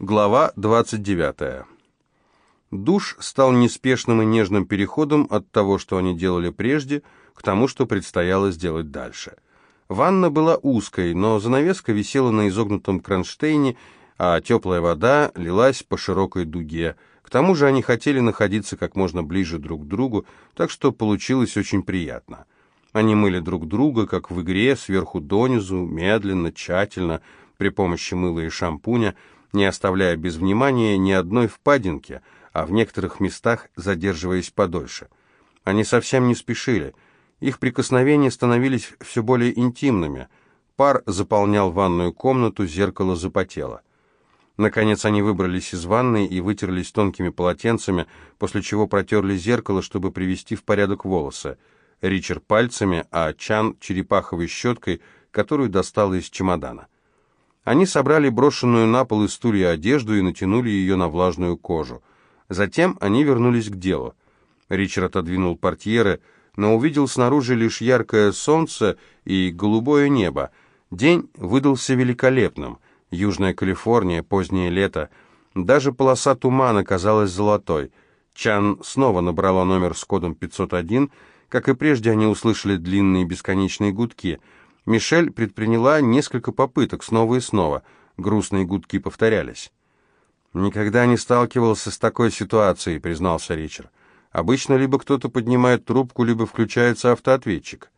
Глава 29. Душ стал неспешным и нежным переходом от того, что они делали прежде, к тому, что предстояло сделать дальше. Ванна была узкой, но занавеска висела на изогнутом кронштейне, а теплая вода лилась по широкой дуге. К тому же они хотели находиться как можно ближе друг к другу, так что получилось очень приятно. Они мыли друг друга, как в игре, сверху донизу, медленно, тщательно, при помощи мыла и шампуня, не оставляя без внимания ни одной впадинки, а в некоторых местах задерживаясь подольше. Они совсем не спешили. Их прикосновения становились все более интимными. Пар заполнял ванную комнату, зеркало запотело. Наконец они выбрались из ванной и вытерлись тонкими полотенцами, после чего протерли зеркало, чтобы привести в порядок волосы. Ричард пальцами, а Чан черепаховой щеткой, которую достала из чемодана. Они собрали брошенную на пол и стулья одежду и натянули ее на влажную кожу. Затем они вернулись к делу. Ричард отодвинул портьеры, но увидел снаружи лишь яркое солнце и голубое небо. День выдался великолепным. Южная Калифорния, позднее лето. Даже полоса тумана казалась золотой. Чан снова набрала номер с кодом 501. Как и прежде, они услышали длинные бесконечные гудки — Мишель предприняла несколько попыток снова и снова. Грустные гудки повторялись. «Никогда не сталкивался с такой ситуацией», — признался Ричард. «Обычно либо кто-то поднимает трубку, либо включается автоответчик».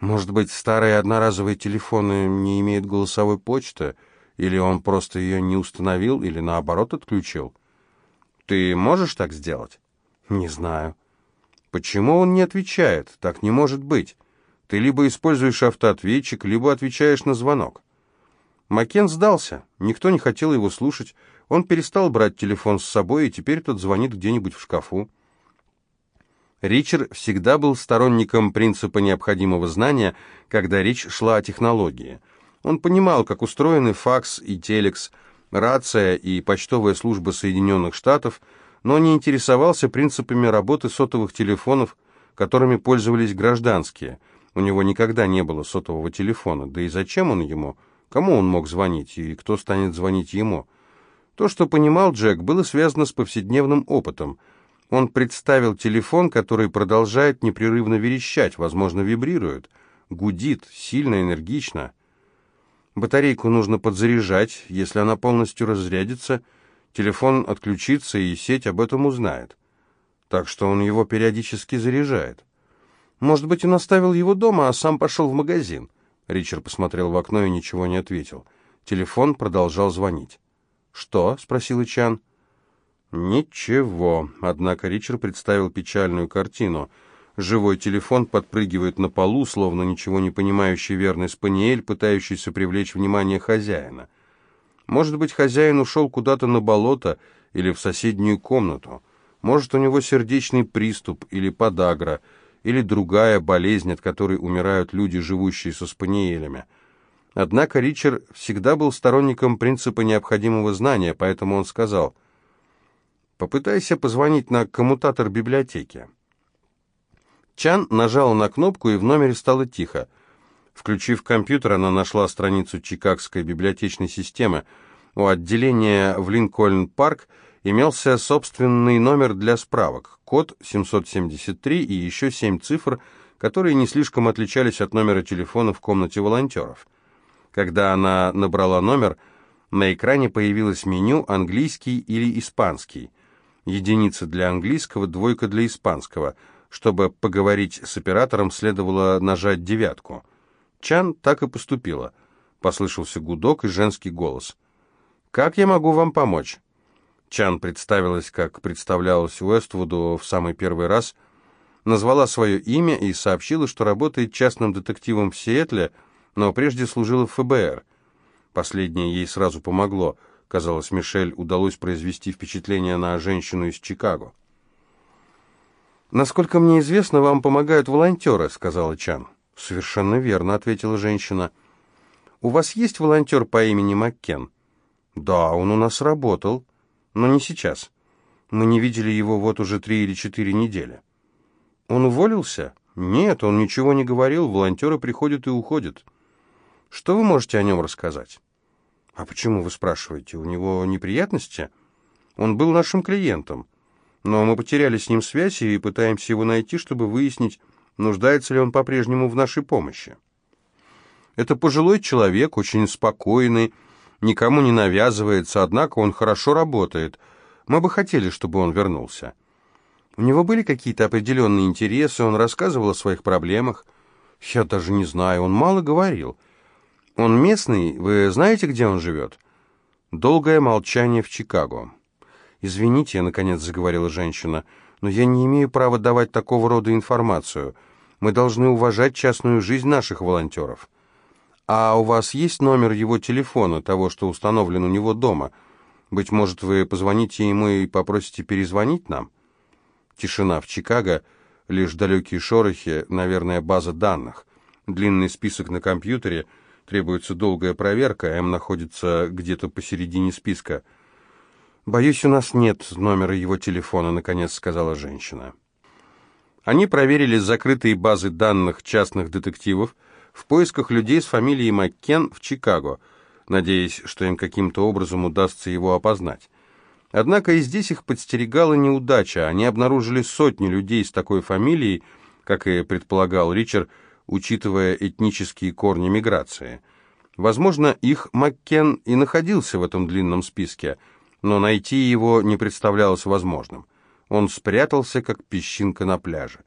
«Может быть, старые одноразовые телефоны не имеют голосовой почты, или он просто ее не установил, или наоборот отключил?» «Ты можешь так сделать?» «Не знаю». «Почему он не отвечает? Так не может быть». Ты либо используешь автоответчик, либо отвечаешь на звонок. Макен сдался, никто не хотел его слушать. Он перестал брать телефон с собой, и теперь тот звонит где-нибудь в шкафу. Ричард всегда был сторонником принципа необходимого знания, когда речь шла о технологии. Он понимал, как устроены факс и телекс, рация и почтовая служба Соединенных Штатов, но не интересовался принципами работы сотовых телефонов, которыми пользовались гражданские – у него никогда не было сотового телефона, да и зачем он ему? Кому он мог звонить, и кто станет звонить ему? То, что понимал Джек, было связано с повседневным опытом. Он представил телефон, который продолжает непрерывно верещать, возможно, вибрирует, гудит, сильно, энергично. Батарейку нужно подзаряжать, если она полностью разрядится, телефон отключится, и сеть об этом узнает. Так что он его периодически заряжает. Может быть, он оставил его дома, а сам пошел в магазин?» Ричард посмотрел в окно и ничего не ответил. Телефон продолжал звонить. «Что?» — спросил Ичан. «Ничего». Однако Ричард представил печальную картину. Живой телефон подпрыгивает на полу, словно ничего не понимающий верный спаниель, пытающийся привлечь внимание хозяина. Может быть, хозяин ушел куда-то на болото или в соседнюю комнату. Может, у него сердечный приступ или подагра — или другая болезнь, от которой умирают люди, живущие со спаниелями. Однако Ричард всегда был сторонником принципа необходимого знания, поэтому он сказал, «Попытайся позвонить на коммутатор библиотеки». Чан нажала на кнопку, и в номере стало тихо. Включив компьютер, она нашла страницу Чикагской библиотечной системы. У отделения в Линкольн-парк имелся собственный номер для справок, код 773 и еще семь цифр, которые не слишком отличались от номера телефона в комнате волонтеров. Когда она набрала номер, на экране появилось меню «английский» или «испанский». Единица для английского, двойка для испанского. Чтобы поговорить с оператором, следовало нажать девятку. Чан так и поступила. Послышался гудок и женский голос. «Как я могу вам помочь?» Чан представилась, как представлялась Уэствуду в самый первый раз, назвала свое имя и сообщила, что работает частным детективом в Сиэтле, но прежде служила в ФБР. Последнее ей сразу помогло. Казалось, Мишель удалось произвести впечатление на женщину из Чикаго. «Насколько мне известно, вам помогают волонтеры», — сказала Чан. «Совершенно верно», — ответила женщина. «У вас есть волонтер по имени Маккен?» «Да, он у нас работал». Но не сейчас. Мы не видели его вот уже три или четыре недели. Он уволился? Нет, он ничего не говорил. Волонтеры приходят и уходят. Что вы можете о нем рассказать? «А почему вы спрашиваете? У него неприятности?» «Он был нашим клиентом, но мы потеряли с ним связь и пытаемся его найти, чтобы выяснить, нуждается ли он по-прежнему в нашей помощи». «Это пожилой человек, очень спокойный, никому не навязывается, однако он хорошо работает. Мы бы хотели, чтобы он вернулся». У него были какие-то определенные интересы, он рассказывал о своих проблемах. Я даже не знаю, он мало говорил. Он местный, вы знаете, где он живет? Долгое молчание в Чикаго. «Извините», — наконец заговорила женщина, — «но я не имею права давать такого рода информацию. Мы должны уважать частную жизнь наших волонтеров». «А у вас есть номер его телефона, того, что установлен у него дома? Быть может, вы позвоните ему и попросите перезвонить нам?» Тишина в Чикаго, лишь далекие шорохи, наверное, база данных. Длинный список на компьютере, требуется долгая проверка, М находится где-то посередине списка. «Боюсь, у нас нет номера его телефона», — наконец сказала женщина. Они проверили закрытые базы данных частных детективов в поисках людей с фамилией Маккен в Чикаго, надеясь, что им каким-то образом удастся его опознать. Однако и здесь их подстерегала неудача. Они обнаружили сотни людей с такой фамилией, как и предполагал Ричард, учитывая этнические корни миграции. Возможно, их Маккен и находился в этом длинном списке, но найти его не представлялось возможным. Он спрятался, как песчинка на пляже.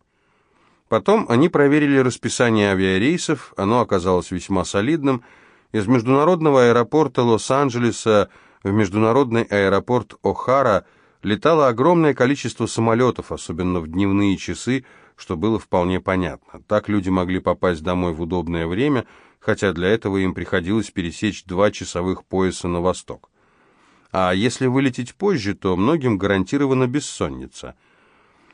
Потом они проверили расписание авиарейсов, оно оказалось весьма солидным. Из международного аэропорта Лос-Анджелеса в международный аэропорт О'Хара летало огромное количество самолетов, особенно в дневные часы, что было вполне понятно. Так люди могли попасть домой в удобное время, хотя для этого им приходилось пересечь два часовых пояса на восток. А если вылететь позже, то многим гарантирована бессонница.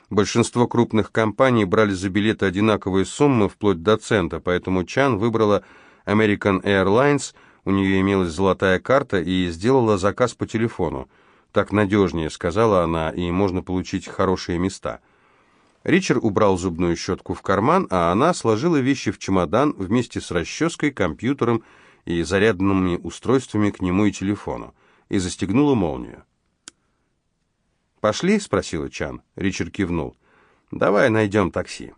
Большинство крупных компаний брали за билеты одинаковые суммы, вплоть до цента, поэтому Чан выбрала American Airlines – у нее имелась золотая карта и сделала заказ по телефону. Так надежнее, сказала она, и можно получить хорошие места. Ричард убрал зубную щетку в карман, а она сложила вещи в чемодан вместе с расческой, компьютером и зарядными устройствами к нему и телефону, и застегнула молнию. «Пошли?» — спросила Чан. Ричард кивнул. «Давай найдем такси».